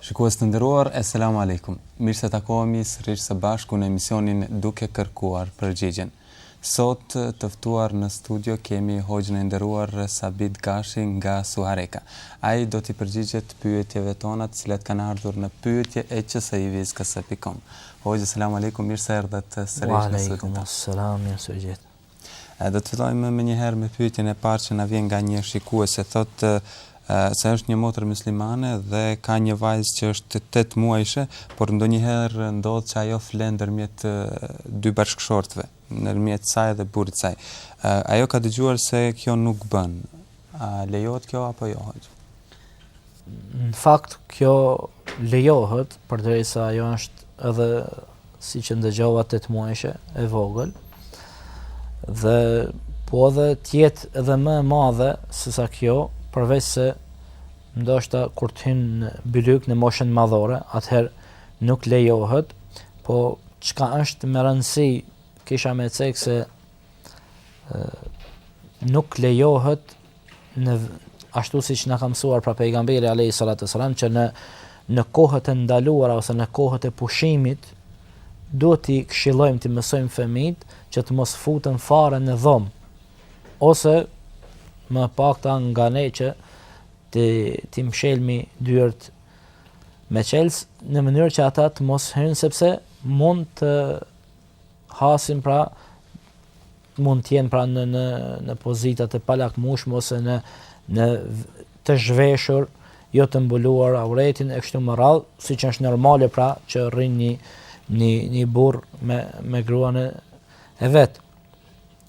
Shikues të nderuar, Esselamu Alejkum! Mirë se takohemi sërish së bashku në emisionin Duke Kërkuar Përgjigjen. Sot të ftuar në studio kemi Hoxhën e nderuar Sabit Gashi nga Suhareka. Ai do t'i përgjigjet pyetjeve tona të cilat kanë ardhur në pyetje@qsi-ks.com. Hoxhë, Esselamu Alejkum, mirë se erdhët sërish në studion tonë. Wa Alejkum Esselam, mirë se u gjetëm. Do të fillojmë menjëherë me pyetjen e parë që na vjen nga një shikuese, thotë se është një motër myslimane dhe ka një vajzë që është tetë muajshe, por ndonjëherë ndodh që ajo fle ndërmjet dy bashkëshortëve, ndërmjet saj dhe burrit të saj. Ajo ka dëgjuar se kjo nuk bën. A lejohet kjo apo jo, hoxhë? Në fakt, kjo lejohet, përderisa ajo është edhe siç e ndëgjova tetë muajshe e vogël, dhe po edhe të jetë edhe më e madhe sesa kjo, përveçse ndoshta kur të hynë në bylyk në moshën madhore, atëherë nuk lejohet, po çka është me rëndësi, kisha me cekë se nuk lejohet në ashtu siç na ka mësuar pra pejgamberi alayhi salatu wasalam që në në kohët e ndaluara ose në kohët e pushimit duhet t'i këshillojmë t'i mësojmë fëmijët që të mos futen fare në dhomë ose më e pakta nga ne që të t'i mshelmi dyert me çels në mënyrë që ata të mos hyjnë sepse mund të hasin pra mund të jenë pra në në në pozita të palakmueshme ose në në të zhveshur, jo të mbuluar auretin e kështu me radhë, siç është normale pra që rrin një një një burrë me me gruan e, e vet.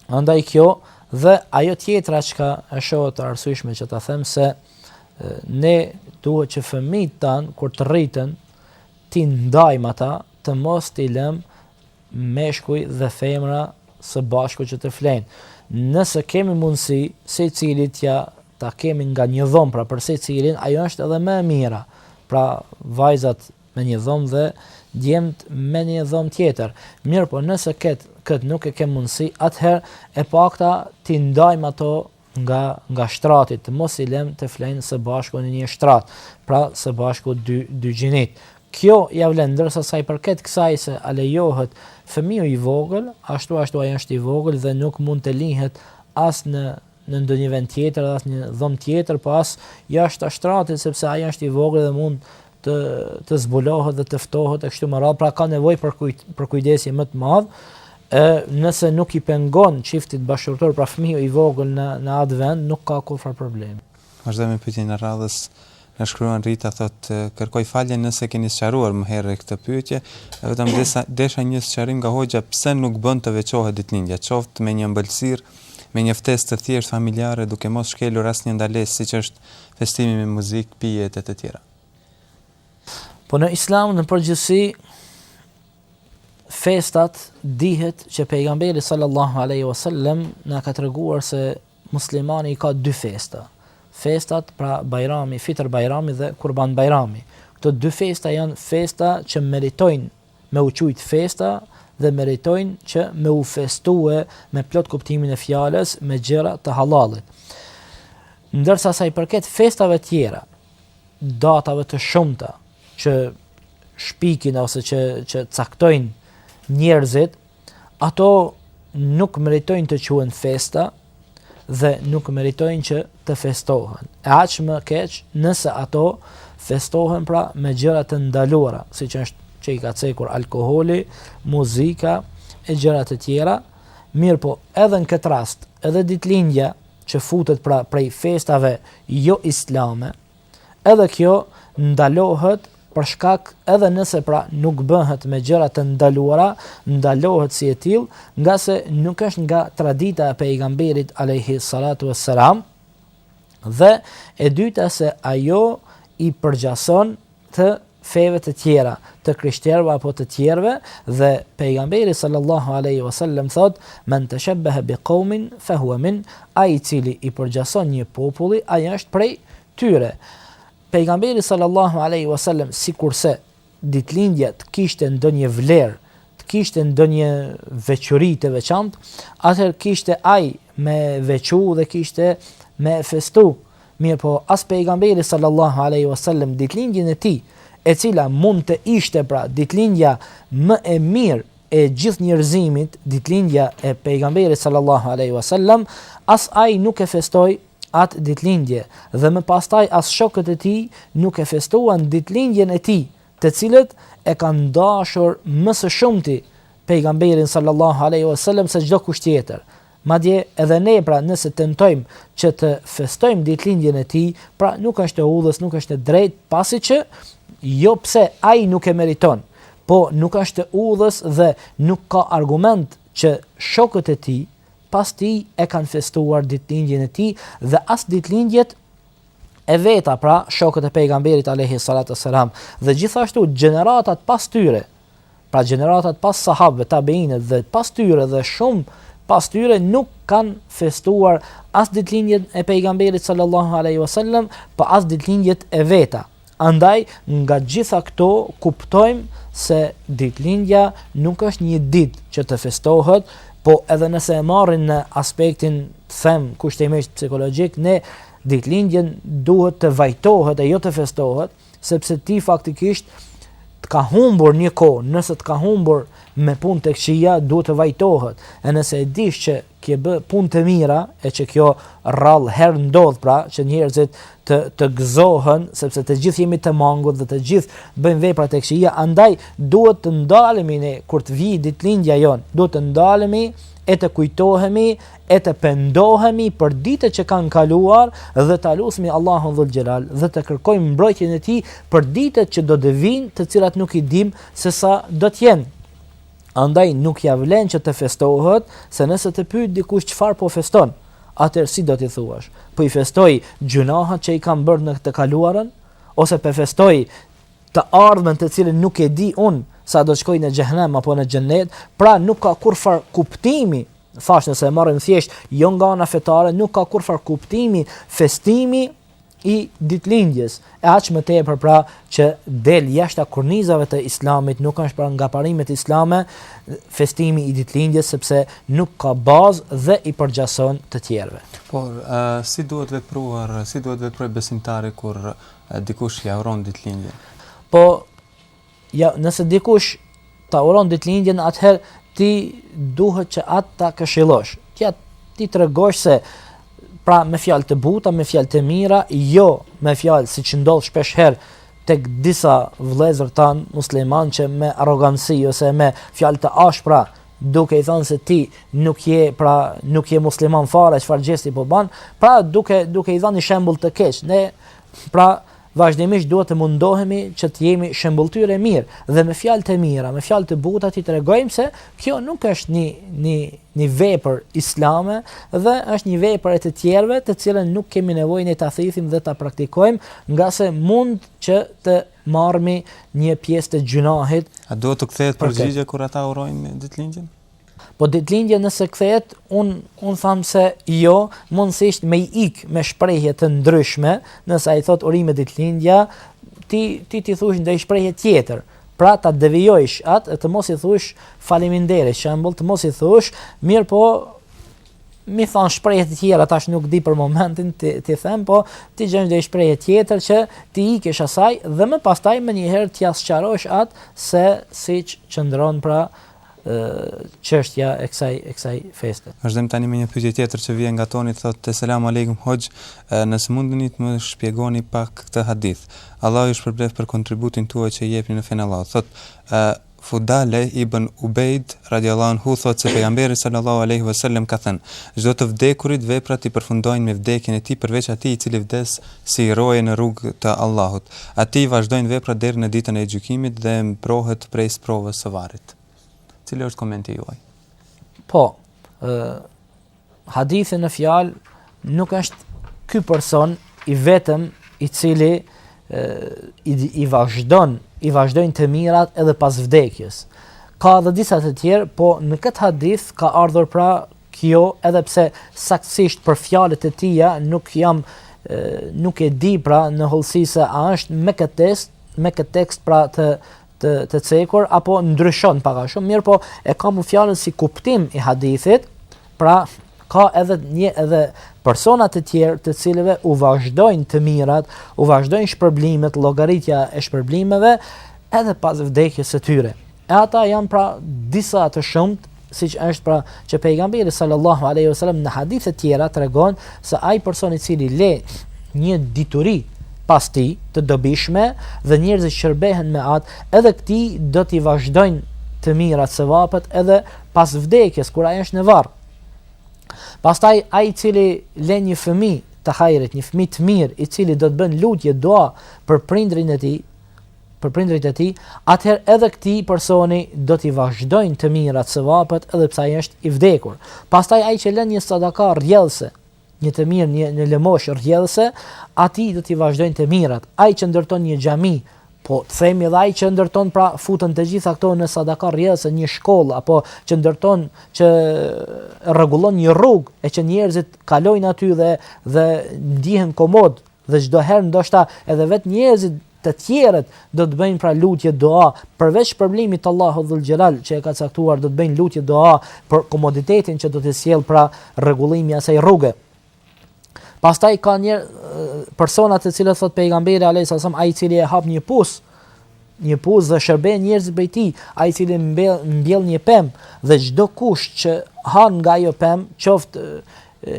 Andaj kjo dhe ajo tjetra çka e shoh të arsyshme që ta them se ne duhet që fëmijët tanë kur të rriten t'i ndajmë ata të mos t'i lëmë meshkuj dhe femra së bashku që të flenë. Nëse kemi mundësi, secilit ja ta kemi nga një dhomë, pra për secilin, ajo është edhe më e mira. Pra vajzat me një dhomë dhe djemtë me një dhomë tjetër. Mirëpo nëse këtë, këtë nuk e kemi mundësi, atëherë e pakta t'i ndajmë ato nga nga shtrati të mos i lëm të flenë së bashku në një shtrat, pra së bashku dy dy gjinitë. Kjo ia vlen ndërsa sa i përket kësaj se a lejohet fëmiu i vogël, ashtu ashtu ai është i vogël dhe nuk mund të lihet as në në ndonjë vend tjetër dhe as në dhomë tjetër, po as jashtë shtratit sepse ai është i vogël dhe mund të të zbulohet dhe të ftohet e kështu me radhë, pra ka nevojë për kujd, për kujdesje më të madh. Ë, nëse nuk i pengon çiftit bashkëshortor, pra fëmija i vogël në në atë vend, nuk ka kurrë problem. Vazhdojmë me pyetjen e radhës. Na shkruan Rita thotë kërkoj falje nëse keni sqaruar më herë këtë pyetje, vetëm desha një sqarim nga hoxha pse nuk bën të veçohet ditëlindja, qoftë me një ëmbëlsirë, me një festë të thjeshtë familjare duke mos shkelur asnjë ndalesë siç është festimi me muzikë, pije e të tjera. Po në islam në përgjithësi festat dihet që pejgamberi sallallahu alaihi wasallam na ka treguar se muslimani i ka dy festa. Festat pra Bajrami, Fitr Bajrami dhe Kurban Bajrami. Këto dy festa janë festa që meritojnë me u qujt festa dhe meritojnë që me u festue me plot kuptimin e fjalës me gjëra të hallallit. Ndërsa sa i përket festave tjera, datave të shumta që shpikin ose që që caktojnë njerëzit Ato nuk meritojnë të quhen festa dhe nuk meritojnë që të festohen. E aq më keq nëse ato festohen pra me gjëra të ndaluara, siç është që i ka cekur alkoholi, muzika e gjëra të tjera. Mirëpo, edhe në këtë rast, edhe ditëlindja që futet pra prej festave joislame, Edhe kjo ndalohet për shkak edhe nëse pra nuk bëhet me gjëra të ndaluara, ndalohet si e tillë, ngase nuk është nga tradita e pejgamberit alayhi salatu wassalam. Dhe e dyta se ajo i përgjason të feve të tjera, të krishterëve apo të tjerëve, dhe Pejgamberi sallallahu alejhi wa sallam thotë: "Men tashabbaha bi qaumin fa huwa min", ai i cili i përgjason një populli, ai është prej tyre. Pejgamberi sallallahu alejhi wa sallam sikurse ditëlindja të kishte ndonjë vlerë, të kishte ndonjë veçori të veçantë, atëherë kishte ai me veçu dhe kishte me festu Mirëpo, as Pejgamberi sallallahu alejhi ve sellem ditëlindjen e tij, e cila mund të ishte pra ditëlindja më e mirë e gjithë njerëzimit, ditëlindja e Pejgamberit sallallahu alejhi ve sellem, as ai nuk e festoi atë ditëlindje dhe më pastaj as shokët e tij nuk e festuan ditëlindjen e tij, të cilët e kanë dashur më së shumti Pejgamberin sallallahu alejhi ve sellem se çdokush tjetër, Madje edhe ne pra nëse tentojmë që të festojmë ditëlindjen e tij, pra nuk është e udhës, nuk është e drejtë, pasi që jo pse ai nuk e meriton, po nuk është e udhës dhe nuk ka argument që shokët e tij pas tij e kanë festuar ditëlindjen e tij dhe as ditëlindjet e veta, pra shokët e pejgamberit alejhi salatu ue selam dhe gjithashtu gjeneratat pas tyre, Pra gjeneratat pas sahabëve, tabiinët dhe pas tyre dhe shumë pas tyre nuk kanë festuar as ditëlindjen e pejgamberit sallallahu alaihi wasallam, po as ditëlindjet e veta. Andaj nga gjitha këto kuptojmë se ditëlindja nuk është një ditë që të festohet, po edhe nëse e marrim në aspektin të them kushtimisht psikologjik, në ditëlindje duhet të vajtohet e jo të festohet. sepse ti faktikisht të ka humbur një kohë, nëse të ka humbur me punë të këqija, duhet të vajtohet. E nëse e dish që ke bë punë të mira, e që kjo rrallëherë ndodh pra, që njerëzit të, të gëzohen, sepse të gjithë jemi të mangut dhe të gjithë bëjmë vepra të këqija, andaj duhet të ndalemi ne, kur të vijë ditëlindja jonë, duhet të ndalemi e të kujtohemi e të pendohemi për ditët që kanë kaluar dhe ta lusmi Allahun Dhul Xhelal dhe të kërkojmë mbrojtjen e tij për ditët që do të vijnë, të cilat nuk i dimë se sa do të jenë. Andaj nuk ia vlen që të festohet, se nëse të pyet dikush çfarë po feston, atëherë si do t'i thuash? Po i festoj gjunahat që i kam bërë në të kaluarën ose po festoj të ardhmen të cilën nuk e di unë se a do të shkoj në xhehenem apo në xhennet, pra nuk ka kurrfarë kuptimi Thashë nëse e marrim thjesht jo nga ana fetare, nuk ka kurrfarë kuptimi festimi i ditëlindjes. E aq më tepër pra që del jashtë kornizave të Islamit, nuk është pra nga parimet islame festimi i ditëlindjes sepse nuk ka bazë dhe i përgjason të tjerëve. Por uh, si duhet vepruar, si duhet të veprojë besimtari kur uh, dikush ia uron ditëlindjen? Po Ja, nëse dikush ta uron ditëlindjen, atëherë ti duhet që atë ta këshillosh. Ti atë t'i tregosh se pra me fjalë të buta, me fjalë të mira, jo me fjalë siç ndodh shpesh herë tek disa vëllezër tanë muslimanë që me arrogancë ose me fjalë të ashpra duke i thënë se ti nuk je pra nuk je musliman fare çfarë gjesti po bën, pra duke duke i dhënë shembull të keq. Ne pra Vazhdimisht duhet të mundohemi që të jemi shembulltyrë e mirë dhe me fjalë të mira, me fjalë të buta t'i tregojmë se kjo nuk është një një një vepër islame dhe është një vepër e të tjerëve të cilën nuk kemi nevojë ne ta thithim dhe ta praktikojmë, ngase mund që të marrmi një pjesë të gjynahit. A duhet të kthehet përgjigje kur ata urojnë ditëlindjen? Po ditëlindje nëse kthehet, un un tham se jo, mundësisht me i ik me shprehje të ndryshme, nëse ai thot urime ditëlindja, ti ti t'i thush naj shprehje tjetër. Pra ta devijojsh atë e të mos i thush faleminderit, shembull, të mos i thush, mirëpo me i thon shprehje të tjera, tash nuk di për momentin t'i them, po ti gjen naj shprehje tjetër që t'i ikësh asaj dhe më pastaj menjëherë t'ia sqarosh atë se si qëndron pra çështja e kësaj e kësaj feste. Vazhdojmë tani me një pyetje tjetër që vjen nga Toni thotë selam alejkum hoxh nëse mundeni të më shpjegoni pak këtë hadith Allahu ju shpërbleftë për kontributin tuaj që jepni në fenë e Allahut thotë Fudale ibn Ubejd radiallahu anhu thotë se pejgamberi sallallahu alaihi wasallam ka thënë çdo të vdekuri veprat i përfundojnë me vdekjen e tij përveç atij i cili vdes si roje në rrugë të Allahut. Atij i vazhdojnë veprat deri në ditën e gjykimit dhe mprohet prej sprovës së varrit. Cili është komenti juaj? Po, ë hadithi në fjalë nuk është ky person i vetëm i cili ë i, i vazhdon, i vazhdojnë të mirat edhe pas vdekjes. Ka edhe disa të tjerë, po në këtë hadith ka ardhur pra Kjo edhe pse saktësisht për fjalët e tija nuk jam nuk e di pra në hollësi se a është me këtë test, me këtë tekst pra të të të cekur apo ndryshon pak a shumë, mirëpo e kam fjalën si kuptim i hadithit, pra ka edhe një edhe persona të tjerë të cilëve u vazhdojnë të mirat, u vazhdojnë shpërblimet, llogaritja e shpërblimeve edhe pas vdekjes së tyre. E ata janë pra disa të shumtë siç është pra që pejgamberi sallallahu alaihi wasallam në hadithe të tjera tregon se ai person i cili le një dituri pas tij të dobishme dhe njerëzit shërbehen me atë, edhe këtij do t'i vazhdojnë të mirat sevapet edhe pas vdekjes, kur ai është në varr. Pastaj ai i cili le një fëmi të hajrit, një fëmi të mirë, i cili do të bënë lutje, dua për prindrin e tij, për prindërit e tij, atëherë edhe këtij personi do t'i vazhdojnë të mirat, sevapet, edhe pse ai është i vdekur. Pastaj ai që lën një sadaka rrjedhëse, një të mirë, një në lëmosh rrjedhëse, atij do t'i vazhdojnë të mirat. Ai që ndërton një xhami, po themi edhe ai që ndërton pra futen të gjitha këto në sadaka rrjedhëse, një shkollë apo që ndërton që rregullon një rrugë e që njerëzit kalojnë aty dhe dhe ndihen komod Dhe çdo herë ndoshta edhe vetë njerëzit të tjerët do të bëjnë pra lutje dua përveç shpërblimit të Allahut dhul xhelal që e ka caktuar do të bëjnë lutje dua për komoditetin që do të sjellë pra rregullimi i asaj rruge. Pastaj ka edhe persona të cilët thotë pejgamberi alejhi selam ai i cili e hap një pus një pus dhe shërbehen njerëzit prej tij, ai i cili mbjell mbjell një pemë dhe çdokush që han nga ajo pemë, qoftë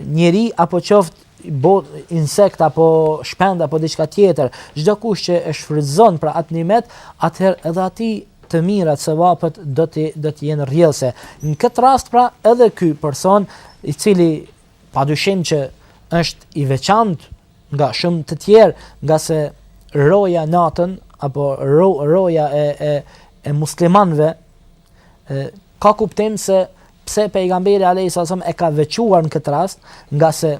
njeri apo qoftë qoftë insekt apo shpend apo diçka tjetër, çdokush që e shfrytëzon pra atë nimet, atëherë edhe atij të mirat sevapet do të do të jenë rrjedhëse. Në këtë rast pra edhe ky person i cili padyshim që është i veçantë nga shumë të tjerë, ngase roja natën apo ro, roja e e e muslimanëve Ka kuptim se pse Pejgamberi alejhi salatu selam e ka veçuar në këtë rast, ngase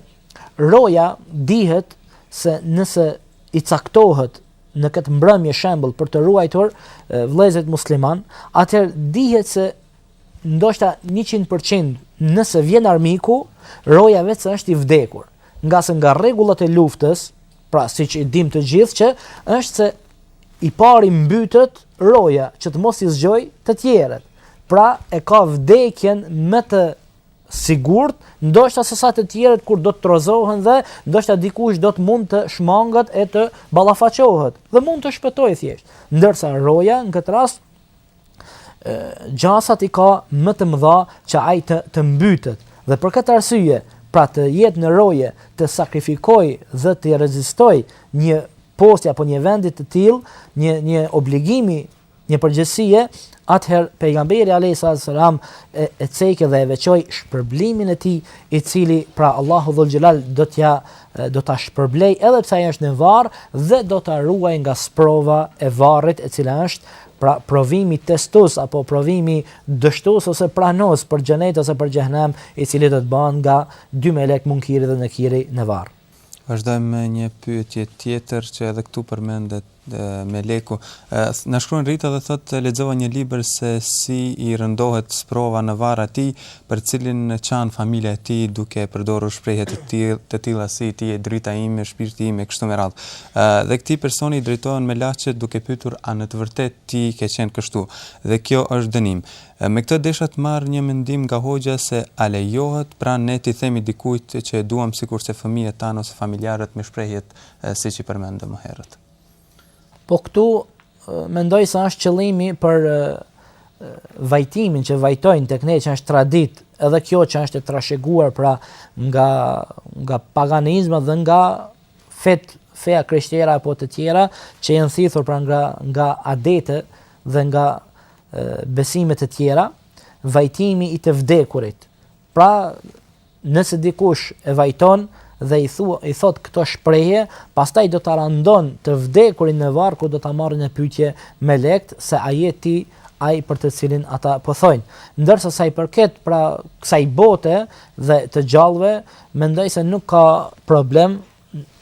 roja dihet se nëse ai caktohet në këtë mbrëmje shembull për të ruajtur vëllezërit musliman, atëherë dihet se ndoshta 100% nëse vjen armiku, roja veçse është i vdekur. Ngase nga rregullat e luftës, Pra, siç e dimë të gjithë që, është se i pari mbytet roja që të mos i zgjojë të tjerët. Pra, e ka vdekjen më të sigurt, ndoshta sesa të tjerët kur do të trozohen dhe ndoshta dikush do të mund të shmanget e të ballafaqohet dhe mund të shpëtojë thjesht. Ndërsa roja në këtë rast gjasat i ka më të mëdha që ai të të mbytet dhe për këtë arsye pra të jetë në roje të sakrifikojë dhe të rezistojë një posti apo një vendi të tillë, një një obligimi, një përgjegjësie, atëherë pejgamberi alejhi selam e, e ceku dhe e veçoi shpërblimin e tij, i cili pra Allahu dhul xhelal do t'ia do ta shpërblejë edhe pse ai është në varr dhe do ta ruajë nga sprova e varrit e cila është Pra provimi testues apo provimi dështues ose pranues për xhennet ose për xhehennem, i cili do të bahet nga dy melekë munkiri dhe nekiri në varr. Vazhdojmë me një pyetje tjetër që edhe këtu përmendet meleku. Na shkruan Rita dhe thotë lexova në një libër se si i rëndohet sprova në varr atij, për të cilin qan familja e tij duke përdorur shprehje të tillë, të tilla si ti je drita ime, shpirti im e kështu me radhë. Dhe këtij personi i drejtohen melaqet duke e pyetur a në të vërtetë ti ke qenë kështu dhe kjo është dënim. Me këtë desha të marr një mendim nga hoxha se a lejohet pra ne t'i themi dikujt që e duam sikurse fëmijët tanë ose familjarët me shprehjet siç i përmendëm më herët. Po këtu mendoj se është qëllimi për vajtimin që vajtojnë tek ne që është tradit edhe kjo që është e trashëguar pra nga nga paganizmi dhe nga fet feja krishtera apo të tjera që janë thithur pra nga nga adete dhe nga besime të tjera vajtimi i të vdekurit Pra, nëse dikush e vajton dhe i thua i thot këto shprehje, pastaj do ta randon të vdekurin në varr ku do ta marrin në pyetje melekt se a je ti ai për të cilin ata po thojnë. Ndërsa sa i përket pra kësaj bote dhe të gjallëve, mendoj se nuk ka problem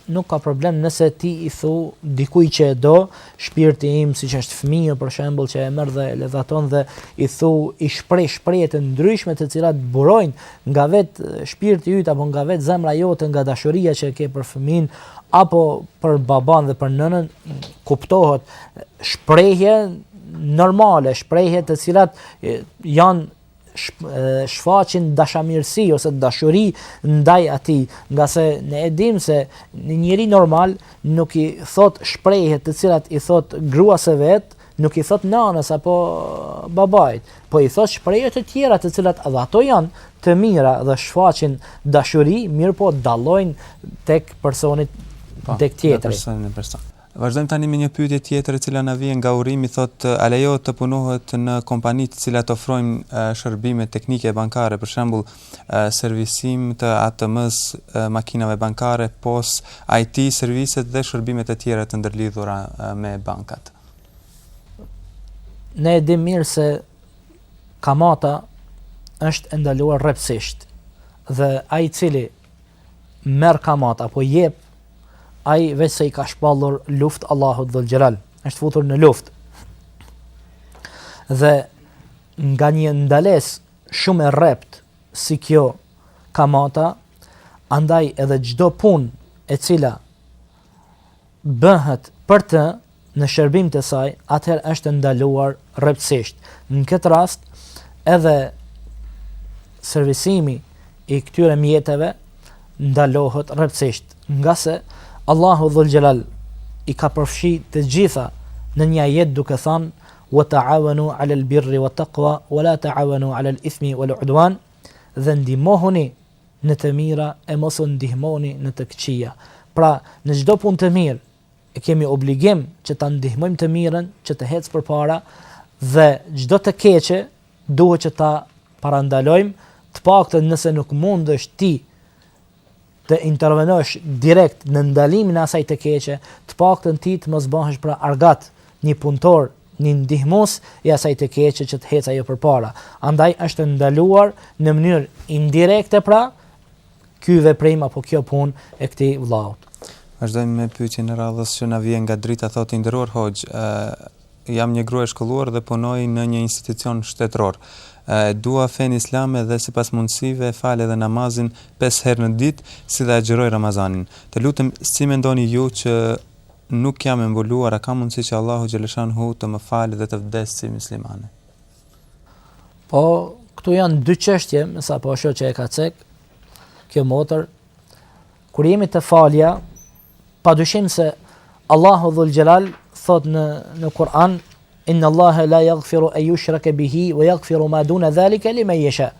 nuk ka problem nëse ti i thu dikuj që e do, shpirti im siç është fëmiju për shembull që e merr dhe e ledhaton dhe i thu i shpreh shprehje të ndryshme të cilat burojnë nga vet shpirti yt apo nga vet zemra jote nga dashuria që e ke për fëmijën apo për baban dhe për nënën kuptohet shprehje normale, shprehje të cilat janë shfaqin dashamirësi ose dashuri ndaj atij, ngase ne e dimë se një njeri normal nuk i thot shprehjet të cilat i thot gruas së vet, nuk i thot nanës apo babait, po i thot shprehje të tjera të cilat edhe ato janë të mira dhe shfaqin dashuri, mirëpo dallojnë tek personit tek tjetri. Vazhdojmë tani me një pyetje tjetër e cila na vjen nga Urimi thotë a lejohet të punohet në kompani të cilat ofrojnë shërbime teknike bankare për shembull servisim të ATM-së, makinave bankare, POS, IT serviset dhe shërbimet e tjera të ndërlidhura me bankat. Ne e dimë mirë se kamata është e ndaluar rreptësisht dhe ai i cili merr kamat apo jep ai veçse i ka shpallur luft Allahut dhul xhelal është futur në luft dhe nga një ndales shumë e rrept si kjo kamata andaj edhe çdo punë e cila bëhet për të në shërbim të saj, atëherë është e ndaluar rreptësisht. Në këtë rast edhe servisimi i këtyre mjeteve ndalohet rreptësisht, ngase Allahu dhul xhelal i ka përfshi të gjitha në një ajet duke thanë wa ta'awanu 'alal birri wat taqwa wa la ta'awanu 'alal ithmi wal 'udwan dhe ndihmohuni në të mira e mos ndihmoni në të këqija. Pra, në çdo punë të mirë e kemi obligim që ta ndihmojmë të mirën që të ecë përpara dhe çdo të keqe duhet që ta parandalojmë, të paktën nëse nuk mundesh ti të intervenosh direkt në ndalimin e asaj të keqe, të paktën ti të mos bëhesh pra argat një punëtor një ndihmës i asaj të keqe që të ecë ajo përpara. Andaj është e ndaluar në mënyrë indirekte pra ky veprim apo kjo punë e këtij vëllaut. Vazhdojmë me pyetjen e radhës që na vjen nga Drita thotë i nderuar hoxhë, jam një grua e shkolluar dhe punoj në një institucion shtetëror. E dua fenë islame dhe sipas mundësive fal edhe namazin 5 herë në ditë, si dhe agjëroj Ramazanin. Të lutem, si mendoni ju që nuk jam e mbuluar a ka mundësi që Allahu Xheleshanuhu të më falë dhe të vdesë si muslimane? Po, këtu janë dy çështje, me sa po shoh që e ka cek, kjo motër, kur jemi te falja, padyshim se Allahu Dhul Xhelal thot në, në Kur'an, Inna Allahe la jagfiru en jushreke bihi, ve jagfiru ma dune dhalike li men jesha.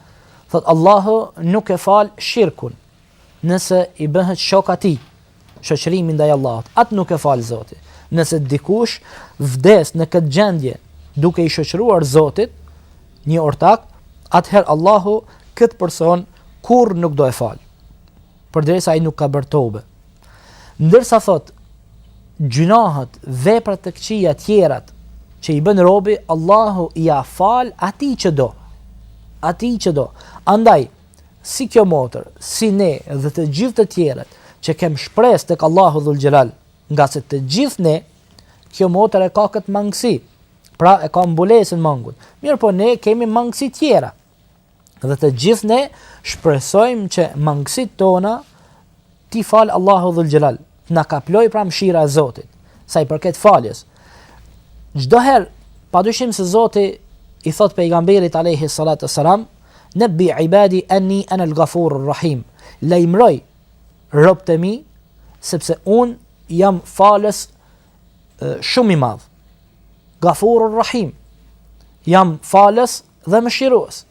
Thot Allahu nuk e fal shirkun, Nëse i bëhet shok atij, shoqërimi ndaj Allahut, atë nuk e fal Zoti. Nëse dikush vdes në këtë gjendje, duke i shoqëruar Zotit një ortak, atëherë Allahu këtë person kurrë nuk do e fal. Përderisa ai nuk ka bërë tobe. Ndërsa thot gjynahet, veprat e këqija të tjera që i bën robi, Allahu ia fal atij që do. Atij që do. Andaj si kjo motër, si ne dhe të gjithë të tjerët që kemi shpresë tek Allahu Dhul Xhelal, ngase të gjithë ne kjo motër e ka këtë mangësi. Pra e ka mbulesën mangut. Mirëpo ne kemi mangësi tjera. Dhe të gjithë ne shpresojmë që mangësitë tona T'i falë Allahu dhul xhelal. Të na kaplojë pra mëshira e Zotit, sa i përket faljes. Çdo herë padyshim se Zoti i thot pejgamberit alayhi salatu wasalam, "Nabbi ibadi anni ana al-ghafur ar-rahim." Lajmëroji robt e mi sepse unë jam falës shumë i madh. Ghafur ar-rahim. Jam falës dhe mëshirues.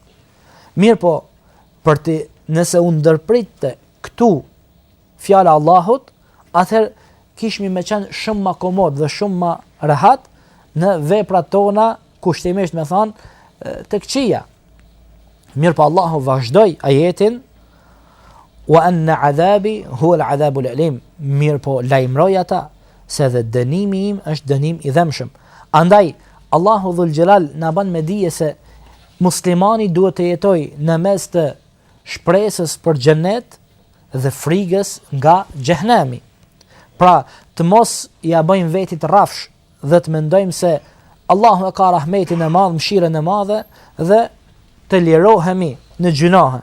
Mirëpo, për ti nëse u ndërpritte këtu fjala e Allahut, atëherë kishmi me qenë shumë më komod dhe shumë më rehat në veprat tona kushtimisht me thënë të këqija. Mirëpo Allahu vazhdoi ajetin Wa anna adhabi huwa al-adhabu al-alim. Mirëpo lajmëroji ata se edhe dënimi im është dënim i dhembshëm. Andaj Allahu dhul xhelal na bën me dije se muslimani duhet të jetojë në mes të shpresës për xhenet dhe frigës nga xhehenemi. Pra, të mos ia bëjmë vetit rrafsh dhe të mendojmë se Allahu e ka rahmetin e madh, mëshirën e madhe dhe të lirohemi në gjynahe.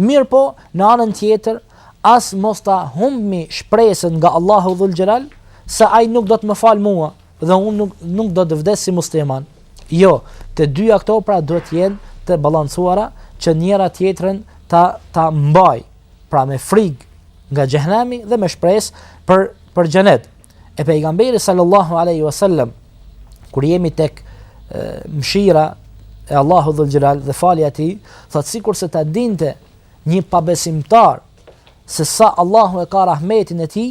Mirëpo, në anën tjetër, as mos ta humbmi shpresën nga Allahu dhul xhelal, se ai nuk do të më falë mua dhe unë nuk, nuk do të vdes si musliman. Jo, të dyja këto pra duhet të jenë të balancuara që njëra tjetrën ta, ta mbajë, pra me frigë nga xhehenemi dhe me shpresë për, për xhenet. e pejgamberi sallallahu alaihi wasallam kur jemi tek mshira e Allahu dhul xhelal dhe falja e tij thotë sikurse ta dinte një pabesimtar se sa Allahu e ka rahmetin e tij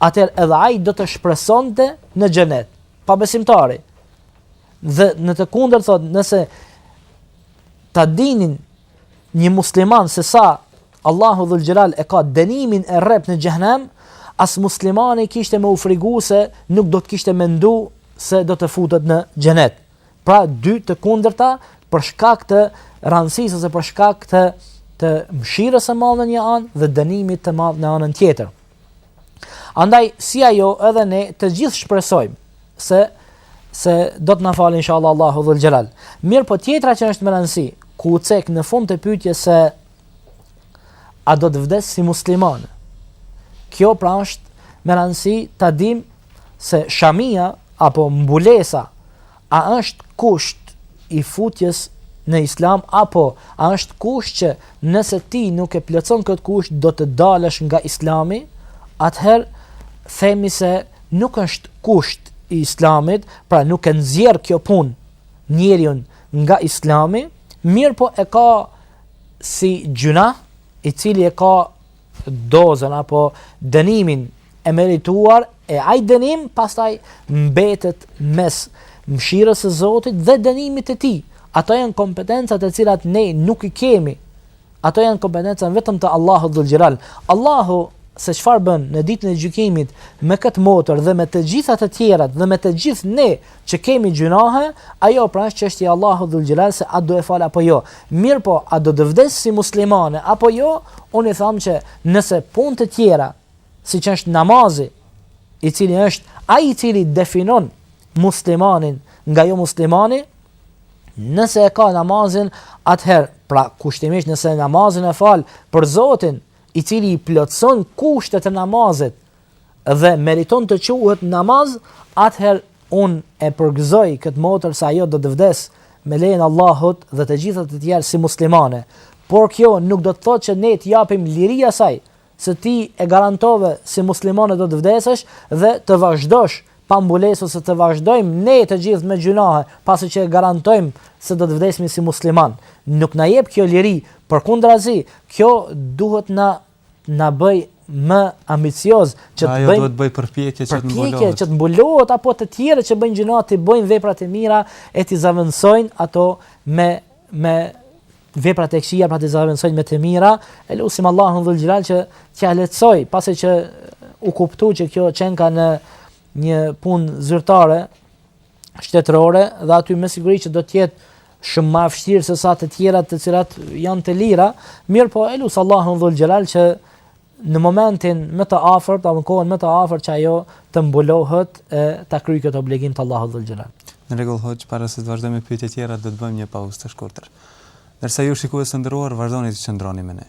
atëherë edhe ai do të shpresonte në xhenet pabesimtari dhe në të kundërt thotë nëse ta dinte një musliman se sa Allahu dhul xhelal e ka dënimin e rreptë në xhehenem as muslimani kishte me u frigu se nuk do të kishte mendu se do të futet në xhenet pra dy të kundërta për shkak të rëndësisë ose për shkak të të mëshirës së madhe në një anë dhe dënimit të madh në anën tjetër. Andaj si ajo edhe ne të gjithë shpresojmë se se do të na falë inshallah Allahu dhul xhelal. Mirëpo tjetra që është me rëndësi, ku u cek në fund të pyetjes se A do të vdes si muslimane? Kjo pra është me rëndësi ta dimë se shamia apo mbulesa a është kusht i futjes në islam apo a është kusht që nëse ti nuk e plotëson këtë kusht do të dalësh nga islami atëherë themi se nuk është kusht i islamit pra nuk e nxjerr kjo punë njeriun nga islami mirëpo e ka si gjynah i cili e ka dozën apo dënimin e merituar e ai dënim pastaj mbetet mes mëshirës së Zotit dhe dënimit të tij. Ato janë kompetenca të cilat ne nuk i kemi. Ato janë kompetenca vetëm të Allahut dhul xhelal. Allahu se çfarë bën në ditën e gjykimit me këtë motër dhe me të gjitha të tjerat dhe me të gjithë ne që kemi gjynahe, ajo pra është çështje e Allahut dhul xhelal se a do e fal apo jo. Mirëpo a do të vdes si muslimane apo jo? Unë i them që nëse punët e tjera, siç është namazi, i cili është ai i cili definon muslimanin nga jo muslimani, nëse e ka namazin, atëherë, pra kushtimisht nëse namazin e fal për Zotin, i cili i plotëson kushtet e namazit, dhe meriton të quhet namaz, atëherë unë e përgëzoj këtë motër se ajo do të vdes me lejen e Allahut dhe të gjitha të tjerat si muslimane. Por kjo nuk do të thotë që ne t'i japim liri asaj se ti e garantove si muslimane do të vdesësh dhe të vazhdosh pa mbulesë ose të vazhdojmë ne të gjithë me gjynahe pasi që e garantojmë se do të vdesmi si musliman. Nuk na jep kjo liri, përkundrazi, kjo duhet na na bëj më ambicioz që të bëjmë duhet bërë përpjekje që të mbulohet përpjekje që të mbulohet apo të tjerët që bëjnë gjynahe të bëjnë vepra të mira e t'i zavendësojnë ato me me vepra të këqija pra t'i zavendësojnë me të mira e lusim Allahun dhul xhelal që t'ia lehtësoj pasi që u kuptu që kjo qenka në një punë zyrtare shtetërore dhe aty me siguri që do të jetë shumë më vështirë se sa të tjerat të cilat janë të lira, mirëpo e lus Allahun dhul xhelal që në momentin më të afërt, apo në kohën më të afërt që ajo të mbulohet e ta kryej këtë obligim të Allahut dhul xhelal. Në rregull hoxhë, para se të vazhdojmë me pyetjet e tjera, do të bëjmë një pauzë të shkurtër. Ndërsa ju shikues të nderuar, vazhdoni të qëndroni me ne.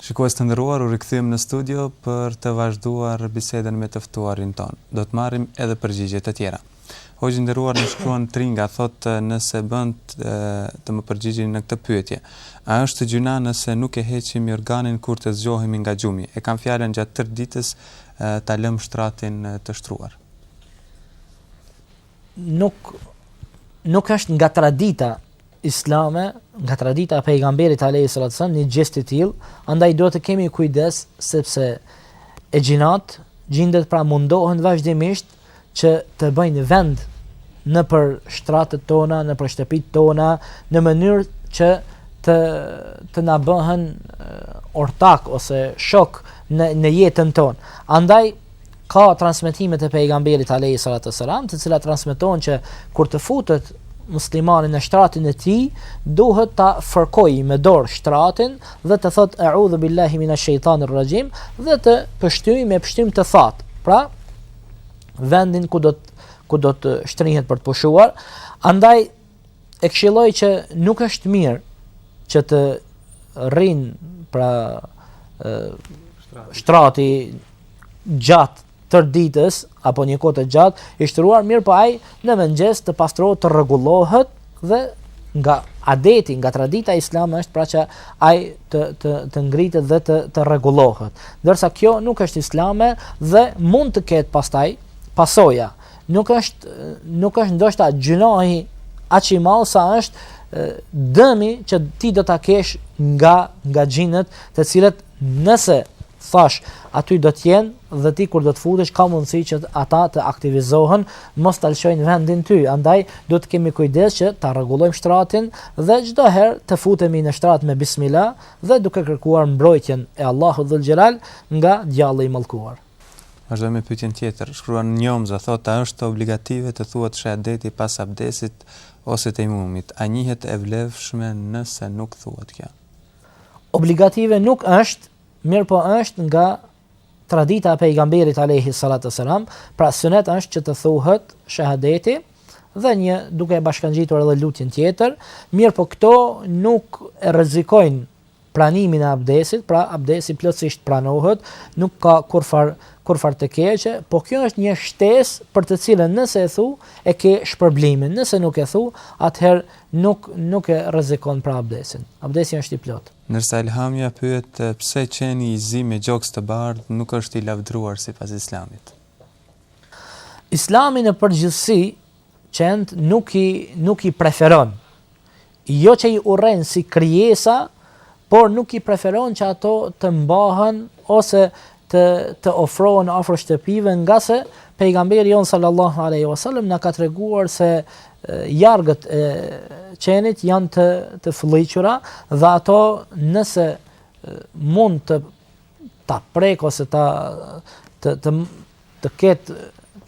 Shikues të nderuar, u rikthyem në studio për të vazhduar bisedën me të ftuarin tonë. Do të marrim edhe përgjigje të tjera. Hoxhë i nderuar, na shkruan Tringa, thotë nëse bën të më përgjigjeni në këtë pyetje. A është gjynah nëse nuk e heqim jorganin kur të zgjohemi nga gjumi? E kam fjalën gjatë tërë ditës ta lëmë shtratin të shtruar. nuk nuk është nga tradita islame, nga tradita e pejgamberit alayhi salatu sallam një gjest i tillë, andaj duhet të kemi kujdes sepse exhinët xhindet pra mundohen vazhdimisht që të bëjnë vend nëpër shtratët tona, nëpër shtëpitë tona, në mënyrë që të të na bëhen ortak ose shok në në jetën tonë. Andaj Ka transmetime të Pejgamberit alejhi salatu vesselam, të cilat transmetojnë që kur të futet muslimani në shtratin e tij, duhet ta fërkojë me dorë shtratin dhe të thotë a'udhu billahi minash shejtanir rajim dhe të pështyjë me pështymë të thatë. Pra, vendin ku do të ku do të shtrihet për të pushuar, andaj e këshilloj që nuk është mirë që të rrijë pra e, shtrati gjatë tër ditës apo një kohë të gjatë i shtruar mirë po ai në mëngjes të pastrohet të rregullohet dhe nga adeti nga tradita islame është pra që ai të të të ngritet dhe të të rregullohet ndërsa kjo nuk është islame dhe mund të ketë pastaj pasoja Nuk është nuk është ndoshta gjynahi aq i madh sa është dëmi që ti do ta kesh nga nga xhinët, të cilët nëse thashë aty do të jenë dhe ti kur do të futesh ka mundësi që ata të aktivizohen, mos ta lëshojnë vendin ty. Andaj duhet të kemi kujdes që ta rregullojmë shtratin dhe çdo herë të futemi në shtrat me bismillah dhe duke kërkuar mbrojtjen e Allahut dhul xhelal nga djalli i mallkuar. Vazhdojmë me pyetjen tjetër, shkruan Njomza, thotë, a është obligative të thuhet shehadeti pas abdesit ose tejemumit? A njihet e vlefshme nëse nuk thuhet kjo? Obligative nuk është, mirëpo është nga tradita e pejgamberit alejhi salatu wassalam, pra sunet është që të thuhet shehadeti dhe një duke e bashkangjitur edhe lutjen tjetër, mirëpo këto nuk e rrezikojnë pranimin e abdesit, pra abdesi plotësisht pranohet, nuk ka kurrfarë kurrfarë të keqe, po kjo është një shtesë për të cilën nëse e thu, e ke shpërblimin, nëse nuk e thu, atëherë nuk nuk e rrezikon pra abdesin. Abdesi është i plotë. Ndërsa Elhamja pyet pse qeni i zi me gjoks të bardhë nuk është i lavdruar sipas Islamit. Islami në përgjithësi Qentë nuk i nuk i preferon. Jo që i urren si krijesa, por nuk i preferon që ato të mbahen ose të të afrohen afër shtëpive, ngase pejgamberi jonë sallallahu alaihi wasallam na ka treguar se jargët e qenit janë të të fëlliqura dhe ato nëse mund të ta prekë ose ta të të të ketë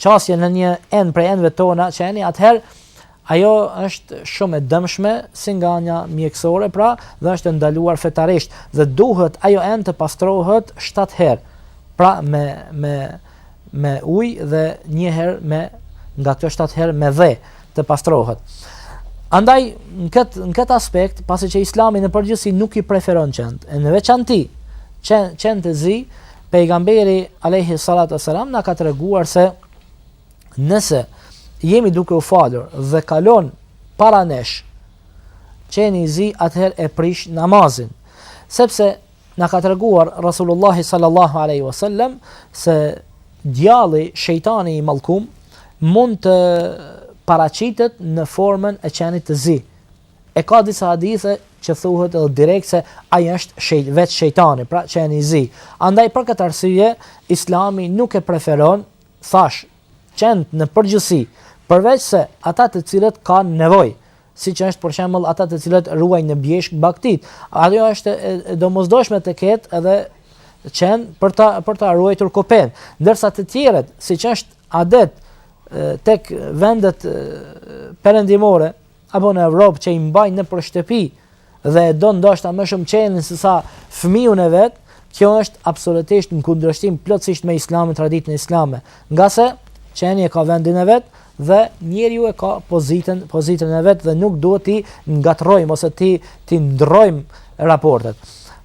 qasje në një enë prej enëve tona qeni atëherë ajo është shumë e dëmshme si nga ana mjekësore pra dhe është e ndaluar fetarisht dhe duhet ajo enë të pastrohet 7 herë pra me me me ujë dhe një herë me nga këto shtatë herë me dhe të pastrohet. Andaj në këtë në këtë aspekt, pasi që Islami në përgjithësi nuk i preferon qentë, e në veçanti qentë qentë e zi, pejgamberi alayhi salatu wasalam na ka treguar se nëse jemi duke u falur dhe kalon para nesh qeni i zi atëherë e prish namazin sepse Na ka treguar Rasulullahi sallallahu alaihi wasallam se djalli shejtani i mallkum mund të paraqitet në formën e qenit të zi. E ka disa hadithe që thuhet edhe direkt se ai është shejt, vetë shejtani, pra qeni i zi. Andaj për këtë arsye Islami nuk e preferon thash qentë në përgjithësi, përveç se ata të cilët kanë nevojë. siç është për shembull ata të cilët ruajnë në bjeshkë bagëtitë. Ajo është e domosdoshme të ketë edhe qen për ta për ta ruajtur kopenë, ndërsa të tjerët, siç është adet tek vendet perëndimore apo në Evropë që i mbajnë nëpër shtëpi dhe e don ndoshta më shumë qenin se sa fëmijën e vet, kjo është absolutisht në kundërshtim plotësisht me Islamin, traditën islame. Ngase qeni e ka vendin e vet dhe njeriu e ka pozitën, pozitën e vet dhe nuk duhet t'i ngatërrojmë ose t'i t'i ndrrojmë raportet.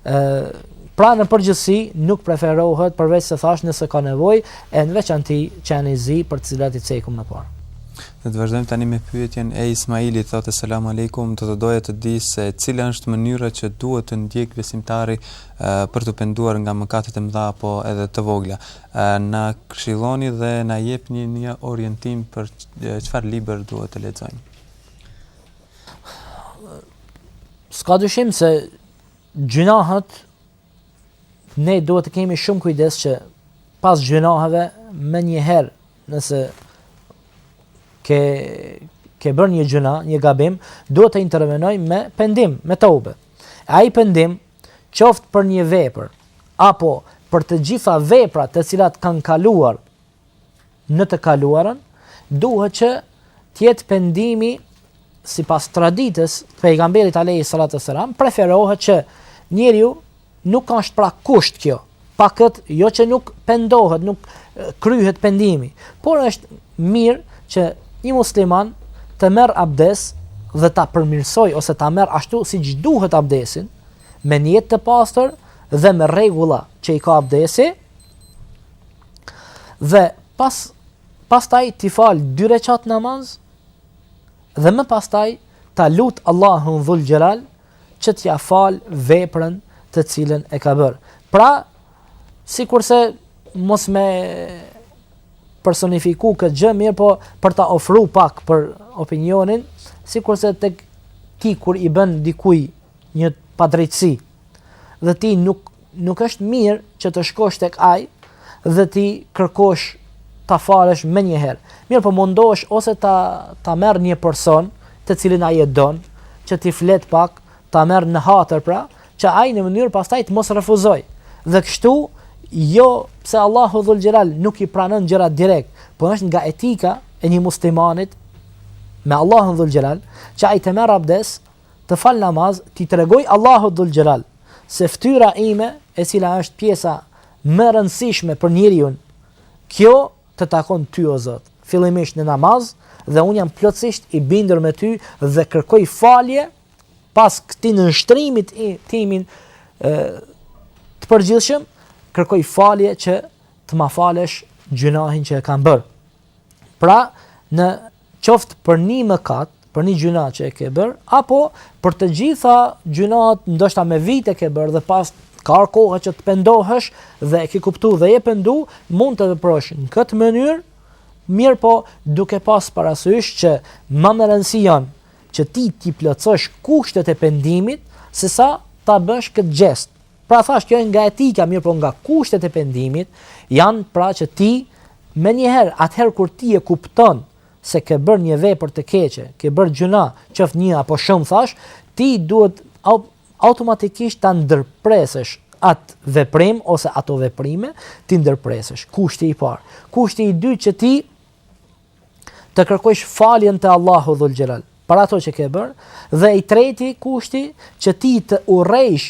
ë Pra në përgjithësi nuk preferohet përveç se thash nëse ka nevojë, e në veçanti qeni i zi për të cilat i cekum më parë. Le të vazhdojmë tani me pyetjen e Ismailit, thotë, Selam Alejkum, do të doja të di se cila është mënyra që duhet të ndjekë besimtari për t'u penduar nga mëkatet e mëdha apo edhe të vogla. Na këshilloni dhe na jepni një orientim për çfarë libër duhet të lexojmë. S'ka dyshim se gjynahët Ne duhet të kemi shumë kujdes që pas gjynaheve menjëherë nëse ke ke bërë një gjynah, një gabim, duhet të intervenojmë me pendim, me teube. Ai pendim, qoftë për një vepër, apo për të gjitha veprat të cilat kanë kaluar në të kaluarën, duhet që të jetë pendimi sipas traditës pejgamberit alejhi salatu selam, preferohet që njeriu nuk është pra kusht kjo, pa këtë jo që nuk pendohet, nuk kryhet pendimi, por është mirë që një musliman të marrë abdes dhe ta përmirësojë ose ta marrë ashtu siç duhet abdesin, me nijet të pastër dhe me rregulla që i ka abdesi, Dhe pas pastaj t'i falë dy reqatë namaz dhe më pastaj ta lutë Allahun dhul xhelal që t'ia falë veprën të cilën e ka bërë. Pra, sikurse mos me personifiku këtë gjë, mirëpo për ta ofru pak për opinionin, sikurse te ti kur i bën dikujt një padrejtësi dhe ti nuk Nuk është mirë që të shkosh tek ai dhe t'i kërkosh ta falësh menjëherë. Mirpo mundohesh ose ta ta merr një person, të cilin ai e don, që t'i flet pak, ta merr në hatër pra, që ai në mënyrë pastaj të mos refuzoj. Dhe kështu jo pse Allahu dhul xhelal nuk i pranon gjërat direkt, por është nga etika e një muslimanit me Allahun dhul xhelal, që ai të merr abdes të fal namaz, t'i tregoj Allahut Dhul Xhelal se fytyra ime, e cila është pjesa më e rëndësishme për njeriu, kjo të takon ty o Zot, fillimisht në namaz dhe unë jam plotësisht i bindur me ty dhe kërkoj falje pas këtij nënshtrimit timin të përgjithshëm, kërkoj falje që të ma falësh gjynahin që e kam bërë. Pra, në qoftë për një mëkat, për një gjynah që e ke bërë, apo për të gjitha gjynahet ndoshta me vite ke bërë dhe paska kohë që të pendohesh dhe e ke kuptu dhe je pendu, mund të veprosh në këtë mënyrë, mirëpo duke pas parasysh që më me rëndësi janë që ti t'i plotësosh kushtet e pendimit, se sa ta bësh këtë gjest, Pra thashë kjo nga etika, mirëpo nga kushtet e pendimit janë pra që ti menjëherë atëherë kur ti e kupton se ke bërë një vepër të keqe, ke bërë gjynah, qoftë një apo shumë thash, ti duhet automatikisht ta ndërpresësh atë veprim ose ato veprime, t'i ndërpresësh. Kushti i parë. Kushti i dytë që ti të kërkojsh faljen te Allahu dhul xhelal për ato që ke bërë dhe i treti kushti që ti të urrejsh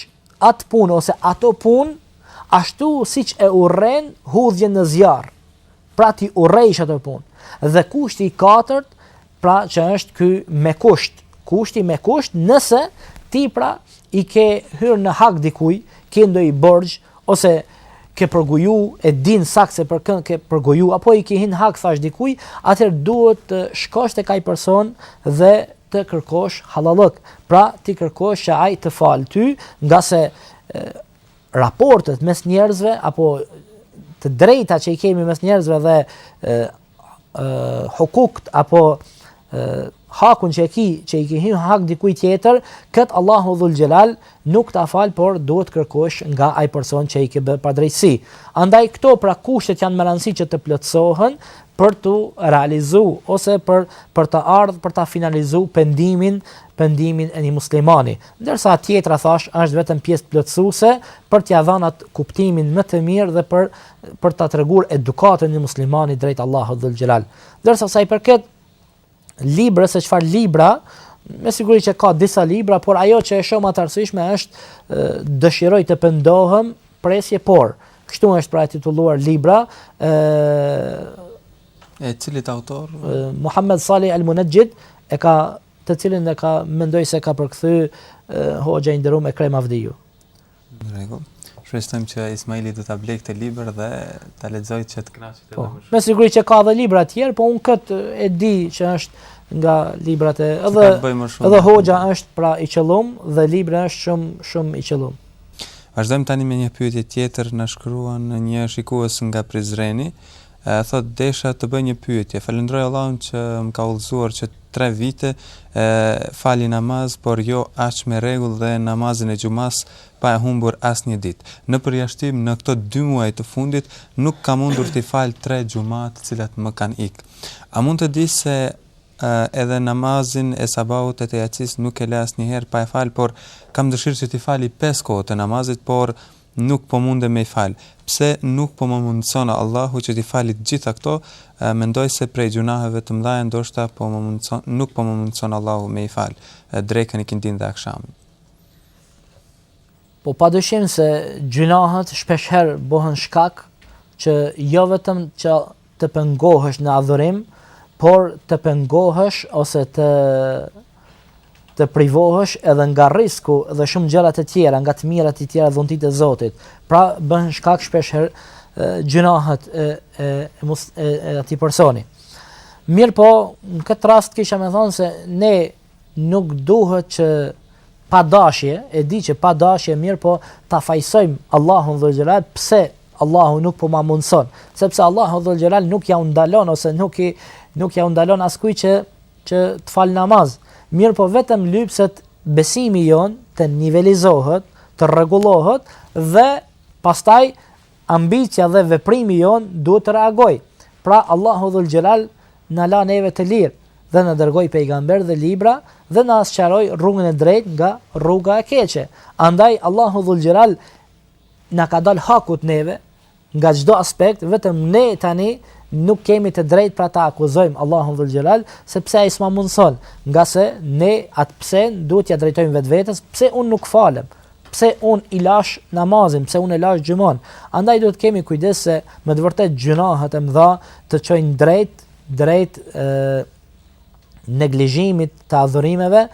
atë punë ose ato punë ashtu siç e urren hudhjen në zjarr. Pra t'i urrejsh ato punë. Dhe kushti i katërt, pra që është ky me kusht, kushti me kusht nëse ti pra i ke hyrë në hak dikuj, ke ndonjë borxh Ose ke përgoju, e din sakt se për kënë ke përgoju, apo i ke hin hak thash dikuj, atëherë duhet të shkosh tek ai person dhe të kërkosh hallallëk. Pra t'i kërkosh që ai të falë ty, ngase raportet mes njerëzve, apo të drejta që i kemi mes njerëzve dhe hukukt apo hakun që e ki, që i ke hyrë hak dikujt tjetër, kët Allahu dhul xhelal nuk ta fal, por duhet kërkosh nga ai person që i ke bërë padrejtësi. Andaj këto pra kushtet janë me rëndësi që të plotësohen për ta realizu ose për për të ardhur për ta finalizu pendimin pendimin e një muslimani. Ndërsa tjetra thash është vetëm pjesë plotësuese për t'ia dhënë atë kuptimin më të mirë dhe për për ta treguar edukatën e një muslimani drejt Allahut dhul xhelal. Ndërsa sa i përket libra se çfarë libra, me siguri që ka disa libra, por ajo që e shoh më të rëndësishme është dëshiroj të pendohem, presje por. Kështu është pra e titulluar libra, ë e cilit autor? Muhammed Salih Al-Munajjid e ka të cilin e ka mendoj se e ka përkthy hoxha i nderuar Ekrem Avdiu. Në rregull. Shpresojmë që Ismaili do ta blejë këtë libër dhe ta lexojë që të kënaqet edhe më shumë. Po. Me siguri që ka edhe libra të tjerë, po unë këtë e di që është nga librat e edhe edhe hoxha është pra i qëllum dhe libri është shumë shumë i qëllum. Vazhdojmë tani me një pyetje tjetër na shkruan një shikues nga Prizreni. Ai thotë, Desha të bëj një pyetje. Falënderoj Allahun që më ka udhëzuar që tre vite e fali namaz, por jo aq me rregull dhe namazin e xhumasë pa e humbur asnjë ditë. Me përjashtim, në këto dy muaj të fundit nuk kam mundur t'i fal tre xhumatë të cilat më kanë ikë. A mund të di se edhe namazin e sabahut e të jacisë nuk e lë asnjëherë pa e fal, por kam dëshirë që t'i fali pesë kohët e namazit, por Nuk po mundem me i fal. Pse nuk po më mundëson Allahu që t'i fali të gjitha këto, mendoj se prej gjynaheve të mëdha ndoshta po më mundëson, nuk po më mundëson Allahu me i fal, drekën, ikindin dhe akshamin. Po pa dyshim se gjynahet shpeshherë bëhen shkak që jo vetëm që të pengohesh në adhurim, por të pengohesh ose të të privohesh edhe nga risku dhe shumë gjëra të tjera, nga të mirat e tjera dhuntitë e Zotit. Pra bëhen shkak shpeshherë gjynahet e e e atij personi. Mirëpo, në këtë rast kisha me thonë se ne Nuk duhet që pa dashje, e di që pa dashje mirëpo ta fajësojmë Allahun dhul xhelal pse Allahu nuk po ma mundëson, sepse Allahu dhul xhelal nuk ja ndalon ose nuk i nuk ja ndalon askujt që që të falë namaz. Mirëpo vetëm lypset besimi jonë të nivelizohet, të rregullohet dhe pastaj Ambicia dhe veprimi jonë duhet të reagojë. Pra Allahu dhul xhelal na la neve të lirë dhe na dërgoi pejgamberë dhe libra dhe na sqaroi rrugën e drejtë nga rruga e keqe. Andaj Allahu dhul xhelal na ka dal hakut neve nga çdo aspekt, vetëm ne tani nuk kemi të drejtë pra ta akuzojmë Allahun dhul xhelal, se pse ai s'ma mundëson, ngase ne atë pse duhet t'ja drejtojmë vetvetes, pse unë nuk falem, Pse unë i lash namazin, pse unë e lash xhuman. Andaj duhet të kemi kujdes se me të vërtetë gjynahet e mëdha të çojnë drejt, drejt e, neglizhimit të adhurimeve,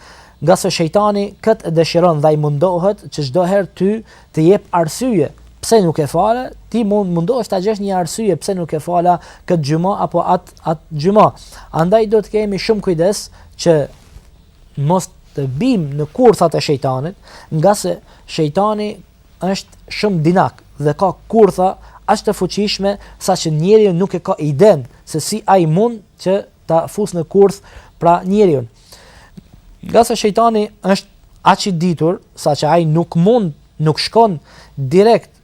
ngase shejtani këtë e dëshiron dhe ai mundohet që çdo herë ty t'jep arsye pse nuk e fala, ti mund mundohesh ta gjesh një arsye pse nuk e fala këtë xhuma apo atë atë xhuma. Andaj duhet të kemi shumë kujdes që mos të biem në kurthat e shejtanit, ngase shejtani është shumë dinak dhe ka kurtha aq të fuqishme saqë njeriu nuk e ka idenë se si ai mund që ta fusë në kurth pra njeriun. Ngase shejtani është aq i ditur saqë ai nuk mund, nuk shkon direkt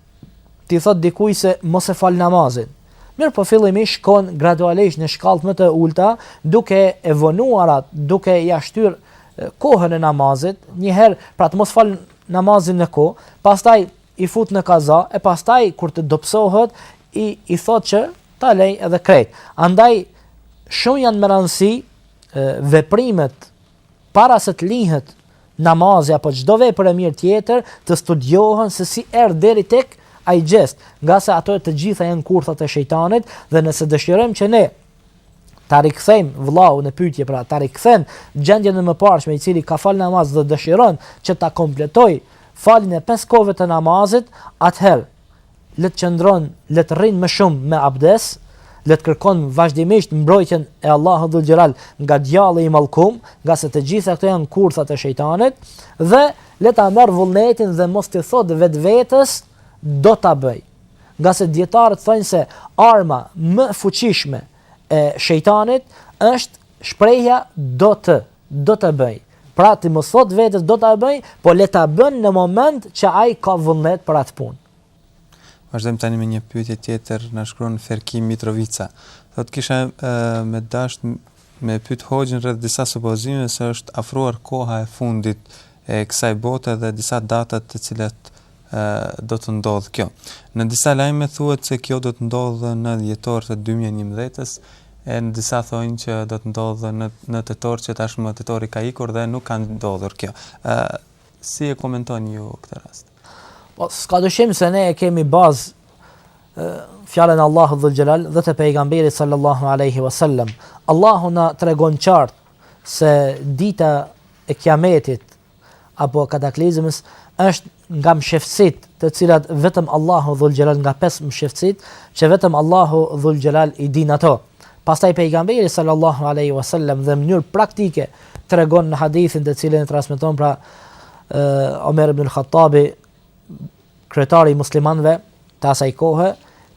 T'i thotë dikujt se mos e fal namazin. Mirëpo fillimisht shkon gradualisht në shkallët më të ulta, duke e vonuar atë, duke ia shtyr kohën e namazit, një herë pra të mos fal namazin në kohë, pastaj i fut në kaza e pastaj kur të dobësohet i i thotë që ta lejë edhe krejt. Andaj shumë janë me rëndësi veprimet Para se të lihet namazi apo çdo vepër e mirë tjetër, të studiohen se si erdh deri tek ai gjest, ngase ato të gjitha janë kurthat e shejtanit dhe nëse dëshirojmë që ne ta rikthejmë vëllau në pyetje pra ta rikthen gjendjen e mëparshme i cili ka fal namaz dhe dëshiron që ta kompletojë faljen e pesë kohëve të namazit, atëherë le të qëndron, le të rrin më shumë me abdest, le të kërkon vazhdimisht mbrojtjen e Allahut dhul xhelal nga djalli i mallkum, ngase të gjitha këto janë kurthat e shejtanit dhe le ta merr vullnetin dhe mos t'i thotë vetvetes do ta bëj. Ngase dijetarët thonë se arma më e fuqishme e shejtanit është shprehja do të, do ta bëj. Pra t'i mos thotë vetes do ta bëj, po le ta bën në momentin që ai ka vullnet për atë punë. Vazhdojmë tani me një pyetje tjetër, na shkruan Ferki Mitrovica. Thotë kisha e, me dasht me pyet hoxhën, rreth disa supozimeve se është afruar koha e fundit e kësaj bote dhe disa data të cilat do të ndodhë kjo. Në disa lajme thuhet se kjo do të ndodhë në dhjetor të 2011-s, e në disa thonë që do të ndodhë në në tetor që tashmë tetori ka ikur dhe nuk ka ndodhur kjo. Ë si e komenton ju këtë rast? Po s'ka dyshim se ne e kemi bazë fjalën e Allahut dhul xhelal dhe të pejgamberit sallallahu alaihi wasallam. Allahu na tregon qartë se dita e kiametit apo kataklizmës është nga msheftësitë, të cilat vetëm Allahu dhul xhelal nga pesë msheftësitë, që vetëm Allahu dhul xhelal i din ato. Pastaj pejgamberi sallallahu alaihi wasallam në mënyrë praktike tregon në hadithin të cilin e transmeton pra uh, Omer ibn al-Khattabi kryetari i muslimanëve të asaj kohe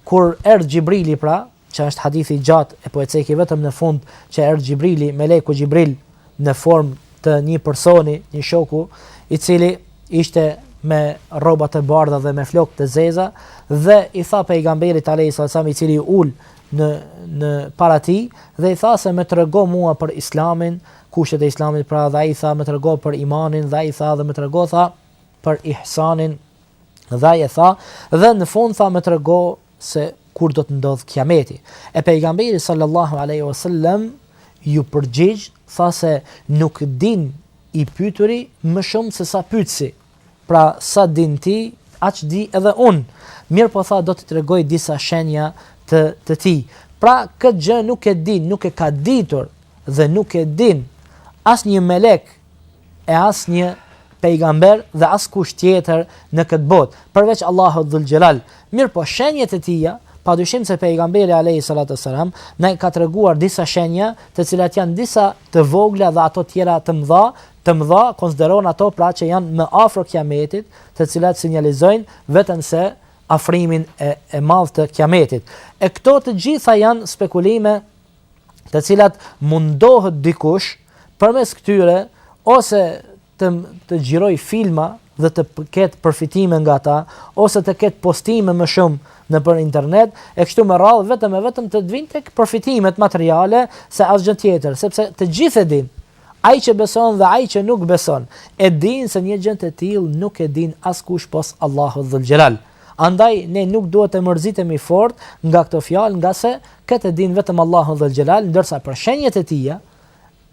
kur erdhi Xhibrili pra që është hadith i gjatë e po e ceki vetëm në fund që erdh Xhibrili, meleku Xhibril në formë të një personi, një shoku, i cili ishte me rroba të bardha dhe me flokë të zeza dhe i tha pejgamberit alayhis salam i cili u ul në në para tij dhe i tha se më trego mua për islamin, kushtet e islamit pra dhe ai tha më trego për imanin dhe ai tha dhe më trego tha për ihsanin dhe ai i tha dhe në fund tha më trego se kur do të ndodh kiameti. E pejgamberi sallallahu alaihi wasallam iu përgjigj, tha se nuk din i pyeturi më shumë se sa pyetësi. Pra sa din ti, aq di edhe unë. Mirëpo tha do t'i tregoj disa shenja të të tij. Pra këtë gjë nuk e din, nuk e ka ditur dhe nuk e din asnjë melek e asnjë pejgamber dhe askush tjetër në këtë botë, përveç Allahut Dhul Xhelal. Mirëpo shenjat e tija, padyshim se pejgamberi alayhi salatu wasalam na ka treguar disa shenja, të cilat janë disa të vogla dhe ato tjera të mëdha, të mëdha konsiderohen ato pra që janë më afër kiametit, të cilat sinjalizojnë vetëm se afrimin e, e madh të kiametit. E këto të gjitha janë spekulime të cilat mundohet dikush përmes këtyre ose të të xhiroj filma dhe të ketë përfitime nga ata, ose të ketë postime më shumë nëpër internet, e kështu me radhë vetëm e vetëm të vijnë tek përfitimet materiale se asgjë tjetër, sepse të gjithë e din, Ai që beson dhe ai që nuk beson, e dinë se një gjë të tillë nuk e din askush pos Allahut Dhul Xhelal. Andaj, ne nuk duhet të mërzitemi fort nga këto fjalë, ngase këtë e dinë vetëm Allahu Dhul Xhelal, ndërsa për shenjat e Tija,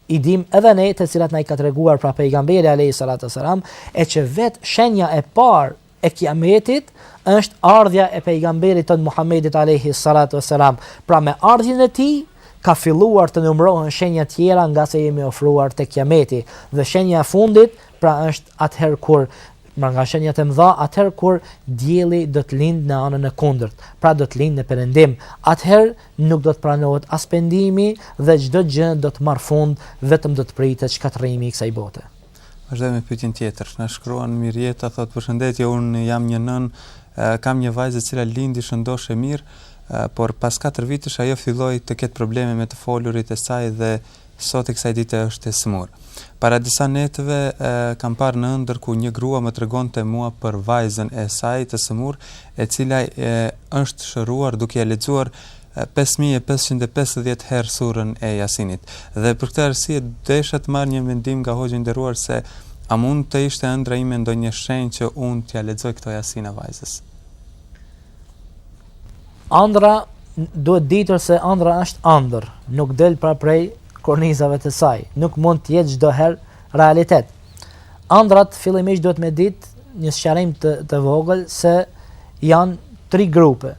i dimë edhe ne të cilat na i ka treguar pra Pejgamberi Alejhi Salatu Selam, e që vetë shenja e parë e Kiametit është ardhja e pejgamberit tonë Muhammedit alayhi salatu wasalam. Pra me ardhjen e tij ka filluar të numërohen shenja tjera ngase jemi ofruar te kiameti. Dhe shenja e fundit, pra është atëherë kur pra nga shenjat e mëdha, atëherë kur dielli do të lindë në anën e kundërt, pra do të lindë në perëndim, atëherë nuk do të pranohet as pendimi dhe çdo gjë do të marrë fund, vetëm do të pritet shkatërrimi i kësaj bote. Vazhdojmë me pyetjen tjetër. Na shkruan Mirjeta thotë përshëndetje, unë jam një nënë, kam një vajzë e cila lindi shëndosh e mirë, por pas katër vitesh ajo filloi të ketë probleme me të folurit e saj dhe sot e kësaj dite është e sëmurë. Para disa netëve kam parë në ëndër ku një grua më tregonte mua për vajzën e saj të sëmurë, e cila është shëruar duke ia lexuar pesë mijë e pesëqind e pesëdhjetë herë surën e Jasinit. Dhe për këtë arsye desha të marr një mendim nga hoxha i nderuar se a mund të ishte ëndrra ime ndonjë shenjë që unë t'ia lexoj këto Jasina vajzës. Andra duhet ditur se andra është andër, nuk del pra prej kornizave të saj, nuk mund të jetë çdo herë realitet. Andrat fillimisht duhet me ditë një sqarim të, të vogël se janë tri grupe.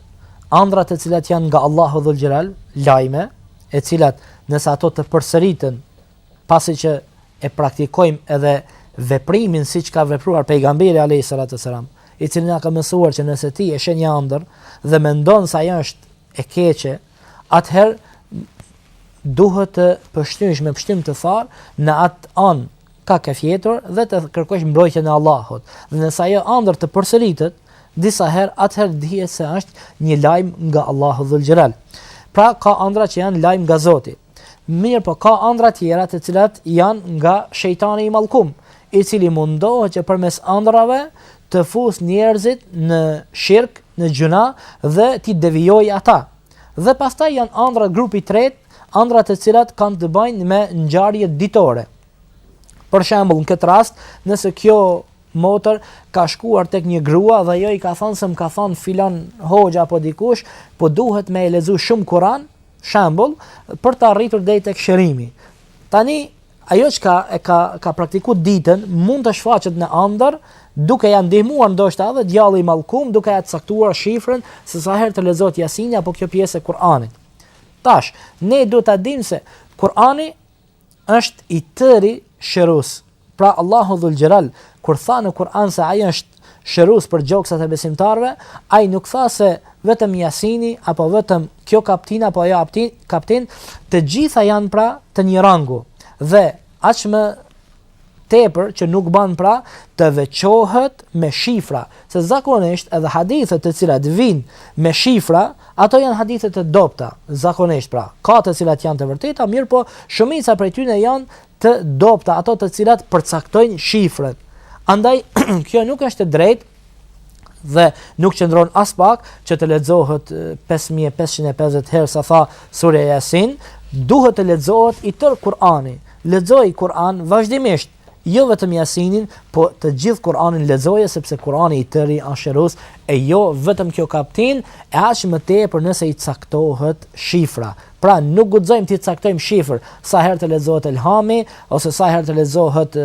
andrrat të cilat janë nga Allahu dhul xhelal, lajme, e cilat nëse ato të përsëriten pasi që e praktikojmë edhe veprimin siç ka vepruar pejgamberi alayhi salatu selam, i cili na ka mësuar që nëse ti e sheh një andër dhe mendon se ajo është e keqe, atëherë duhet të pështysh me pështim të thatë në atë anë kah ke fjetur dhe të kërkosh mbrojtjen e Allahut, dhe nëse ajo andër të përsëritet disa herë, atëherë dihet se është një lajm nga Allahu Dhul Xhelal. Pra ka andra që janë lajm nga Zoti. Mirëpo ka andra tjera të cilat janë nga shejtani i mallkum, i cili mundohet që përmes andrrave të fusë njerëzit në shirk, në gjynah dhe t'i devijojë ata. Dhe pastaj janë andra grupi i tretë, Andra të cilat kanë të bajnë me ngjarjet ditore. Për shembull, në këtë rast, nëse kjo motër ka shkuar tek një grua dhe ajo i ka thënë se më ka thënë filan hoxha apo dikush, po duhet me e lexu shumë Kur'an, shembull, për të arritur deri tek shërimi. Tani ajo që e ka ka praktikuar ditën mund të shfaqet në ëndër duke ia ndihmuar ndoshta edhe djalli i mallkum duke ia caktuar shifrën se sa herë të lexohet Jasini apo kjo pjesë e Kur'anit. Tash, ne duhet ta dimë se Kurani është i tëri shërues. Pra Allahu dhul Xhelal, kur tha në Kur'an se ai është shërues për gjoksat e besimtarëve, ai nuk tha se vetëm jasini, apo vetëm kjo kaptinë, apo ajo kaptinë, të gjitha janë pra të një rangu. Dhe, aq më tepër që nuk ban pra të veçohet me shifra, se zakonisht edhe hadithet të cilat vijnë me shifra, ato janë hadithe të dobëta, zakonisht pra, ka të cilat janë të vërteta, mirëpo shumica prej tyne janë të dobëta, ato të cilat përcaktojnë shifrën. Andaj, kjo nuk është e drejtë, dhe nuk qëndron as pak që të lexohet 5550 herë sa tha surja Jasin, duhet të lexohet i tërë Kur'ani. Lexo Kur'an vazhdimisht, jo vetëm Jasinin, po të gjithë Kur'anin lexoje sepse Kur'ani i tëri ai shëron e jo vetëm kjo kaptinë, e aq më tepër nëse i caktohet shifra. Pra nuk guxojmë të caktojmë shifër sa herë të lexohet Elhami ose sa herë të lexohet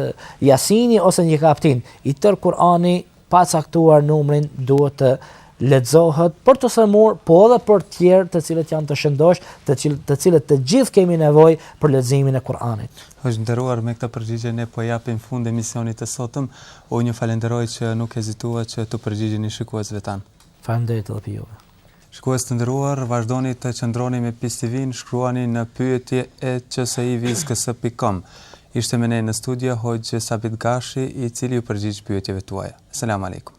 Jasini ose një kaptinë. I tërë Kur'ani, pa caktuar numrin, duhet të lexohet për të sëmurë, po edhe për të tjerë të cilët janë të shëndoshë, të cilët të gjithë kemi nevojë për leximin e Kur'anit. Hoxhë i nderuar, me këto përgjigje ne po i japim fund emisionit të sotëm. Unë ju falenderoj që nuk hezituat që t'u përgjigjeni shikuesve tanë. Faleminderit edhe juve. Shikues të nderuar, vazhdoni të qëndroni me Pis TV-n, shkruani në pyetje e qsivizkes.com. Ishte me ne në studio Hoxhë Sabit Gashi, i cili iu përgjigj pyetjeve tuaja. Selamu alejkum.